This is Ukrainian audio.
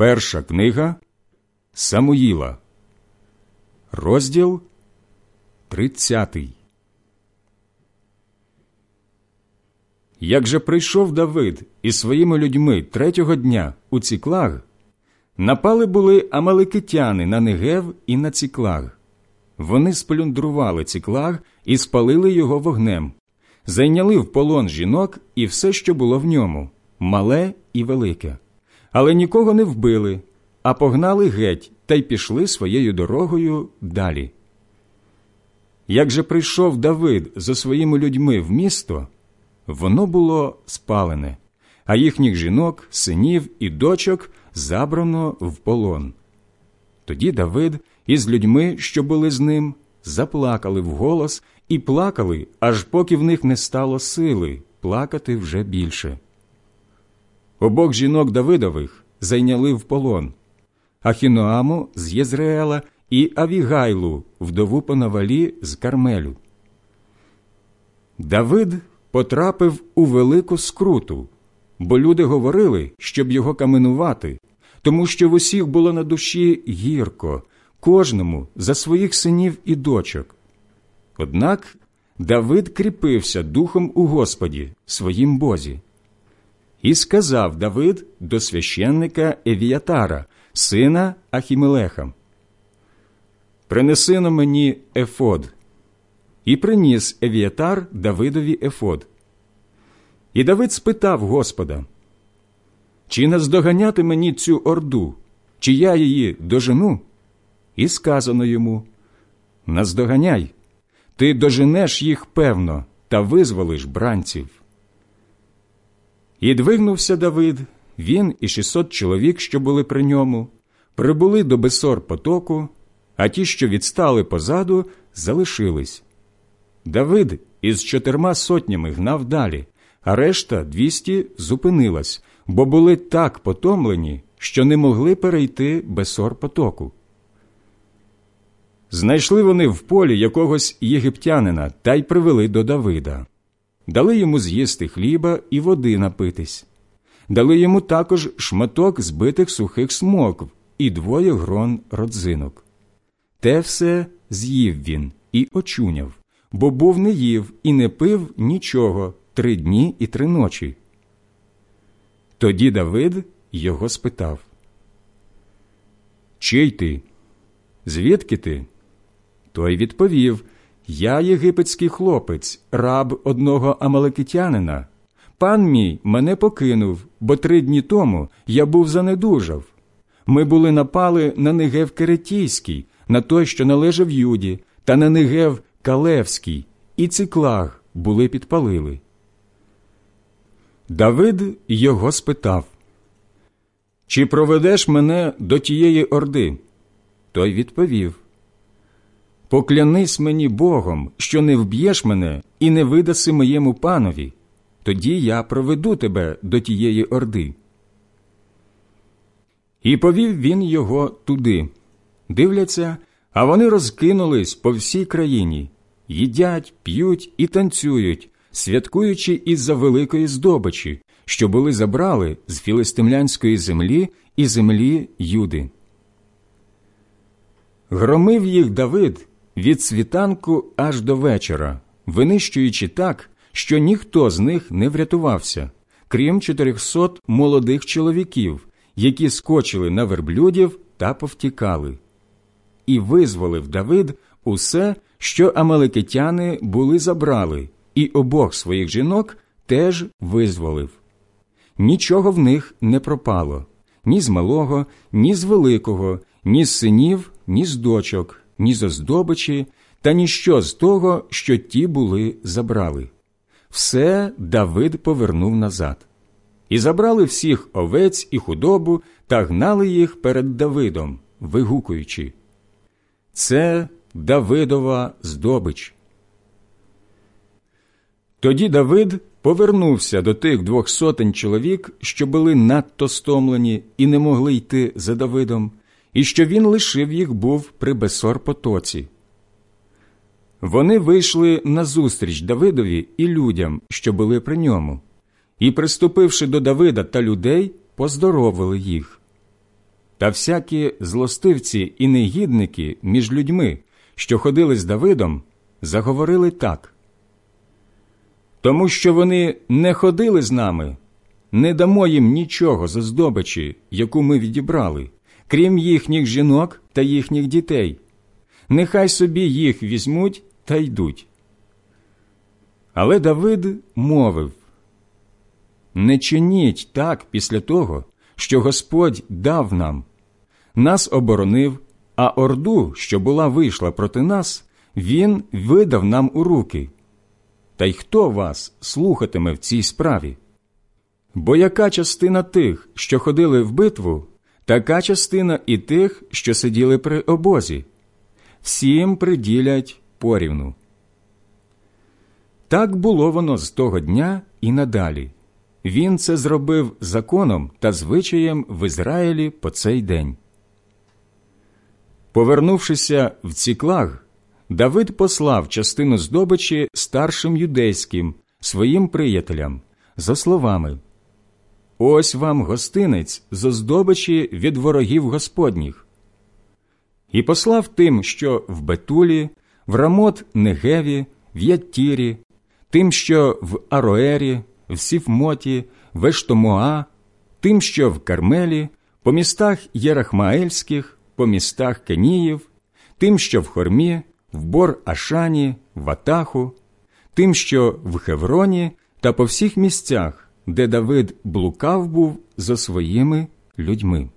Перша книга Самуїла, розділ 30. Як же прийшов Давид із своїми людьми третього дня у Ціклаг, напали були амаликитяни на Негев і на Ціклаг. Вони сплюндрували Ціклаг і спалили його вогнем, зайняли в полон жінок і все, що було в ньому, мале і велике, але нікого не вбили, а погнали геть та й пішли своєю дорогою далі. Як же прийшов Давид зо своїми людьми в місто, воно було спалене, а їхніх жінок, синів і дочок забрано в полон. Тоді Давид із людьми, що були з ним, заплакали вголос і плакали, аж поки в них не стало сили плакати вже більше. Обох жінок Давидових зайняли в полон Ахіноаму з Єзреела і Авігайлу, вдову Понавалі з Кармелю. Давид потрапив у велику скруту, бо люди говорили, щоб його каменувати, тому що в усіх було на душі гірко, кожному за своїх синів і дочок. Однак Давид кріпився духом у Господі, своїм Бозі. І сказав Давид до священника Евіятара, сина Ахімелеха, Принеси на мені ефод. І приніс Евіатар Давидові ефод. І Давид спитав Господа, чи наздоганяти мені цю орду, чи я її дожену? І сказано йому Наздоганяй, ти доженеш їх певно та визволиш бранців. І двигнувся Давид, він і шістсот чоловік, що були при ньому, прибули до Бесор потоку, а ті, що відстали позаду, залишились. Давид із чотирма сотнями гнав далі, а решта двісті зупинилась, бо були так потомлені, що не могли перейти Бесор потоку. Знайшли вони в полі якогось єгиптянина та й привели до Давида. Дали йому з'їсти хліба і води напитись. Дали йому також шматок збитих сухих смокв і двоє грон родзинок. Те все з'їв він і очуняв, бо був не їв і не пив нічого три дні і три ночі. Тоді Давид його спитав Чий ти? Звідки ти? Той відповів Я єгипетський хлопець, раб одного амалекитянина. Пан мій мене покинув, бо три дні тому я був занедужав. Ми були напали на Негев Керетійський, на той, що належав Юді, та на Негев Калевський, і циклаг були підпалили. Давид його спитав Чи проведеш мене до тієї орди? Той відповів Поклянись мені Богом, що не вб'єш мене і не видаси моєму панові, тоді я проведу тебе до тієї орди. І повів він його туди. Дивляться, а вони розкинулись по всій країні, їдять, п'ють і танцюють, святкуючи із-за великої здобичі, що були забрали з філистимлянської землі і землі Юди. Громив їх Давид від світанку аж до вечора, винищуючи так, що ніхто з них не врятувався, крім чотирьохсот молодих чоловіків, які скочили на верблюдів та повтікали. І визволив Давид усе, що амаликитяни були забрали, і обох своїх жінок теж визволив. Нічого в них не пропало ні з малого, ні з великого, ні з синів, ні з дочок, ні з оздобичі, та ніщо з того, що ті були забрали. Все Давид повернув назад. І забрали всіх овець і худобу та гнали їх перед Давидом, вигукуючи. Це Давидова здобич. Тоді Давид повернувся до тих двох сотень чоловік, що були надто стомлені і не могли йти за Давидом, і що він лишив їх був при Бесор потоці. Вони вийшли назустріч Давидові і людям, що були при ньому, і, приступивши до Давида та людей, поздоровили їх. та всякі злостивці і негідники між людьми, що ходили з Давидом, заговорили так. Тому що вони не ходили з нами, не дамо їм нічого за здобичі, яку ми відібрали, крім їхніх жінок та їхніх дітей. Нехай собі їх візьмуть та йдуть. Але Давид мовив Не чиніть так після того, що Господь дав нам, нас оборонив, а орду, що була вийшла проти нас, Він видав нам у руки. Та й хто вас слухатиме в цій справі? Бо яка частина тих, що ходили в битву, така частина і тих, що сиділи при обозі, всім приділять порівну. Так було воно з того дня і надалі. Він це зробив законом та звичаєм в Ізраїлі по цей день. Повернувшися в Ціклаг, Давид послав частину здобичі старшим юдейським, своїм приятелям, за словами Ось вам гостинець зо здобичі від ворогів Господніх. І послав тим, що в Бетулі, в Рамот Негеві, в Яттірі, тим, що в Ароері, в Сіфмоті, в Ештомоа, тим, що в Кармелі, по містах Єрахмаельських, по містах Кеніїв, тим, що в Хормі, в Бор Ашані, в Атаху, тим, що в Хевроні та по всіх місцях, де Давид блукав був за своїми людьми.